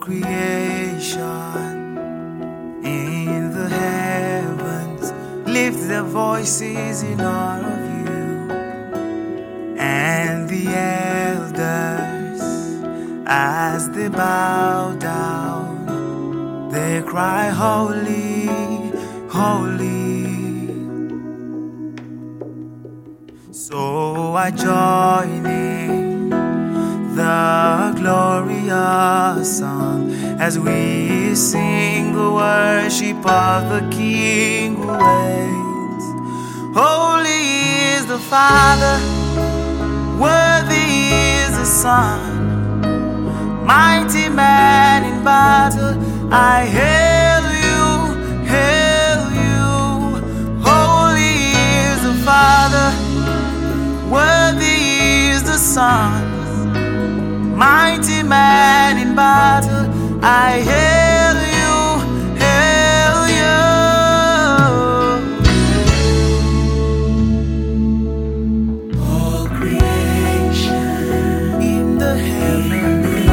creation in the heavens lift their voices in honor of you, and the elders, as they bow down, they cry, Holy, Holy. So I join in the glorious song as we sing the worship of the King who reigns. Holy is the Father, worthy is the Son, mighty man in battle. I hail you, hail you. Holy is the Father, worthy is the Son mighty man in battle. I hail you, hail you. All creation in the heaven is.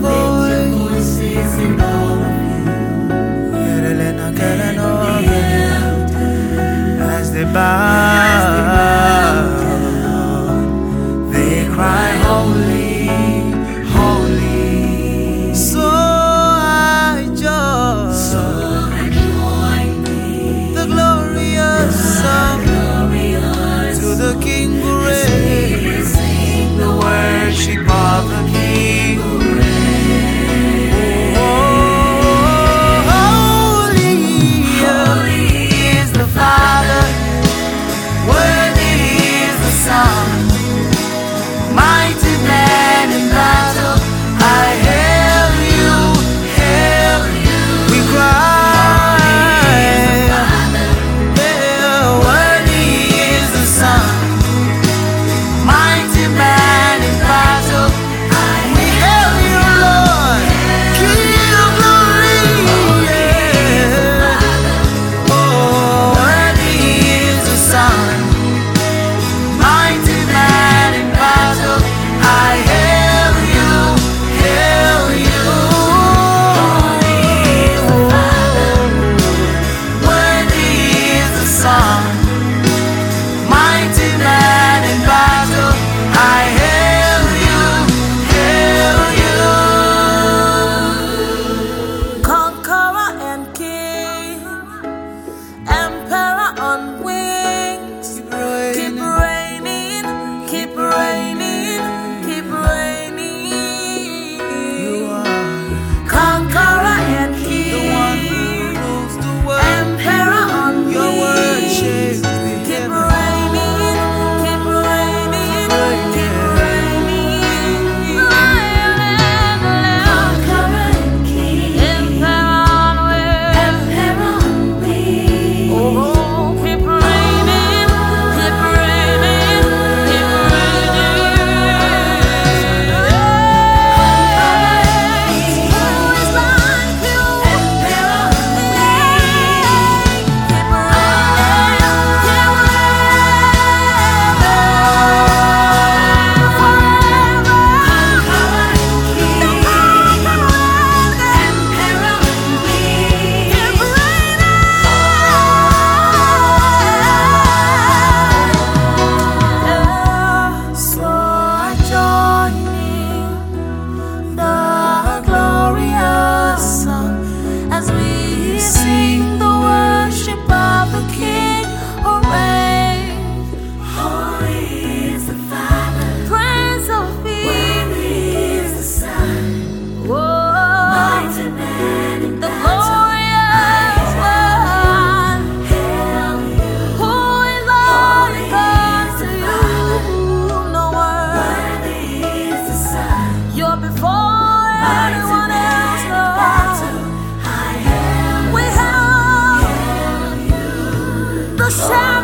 Voices all of you. As they bow. myself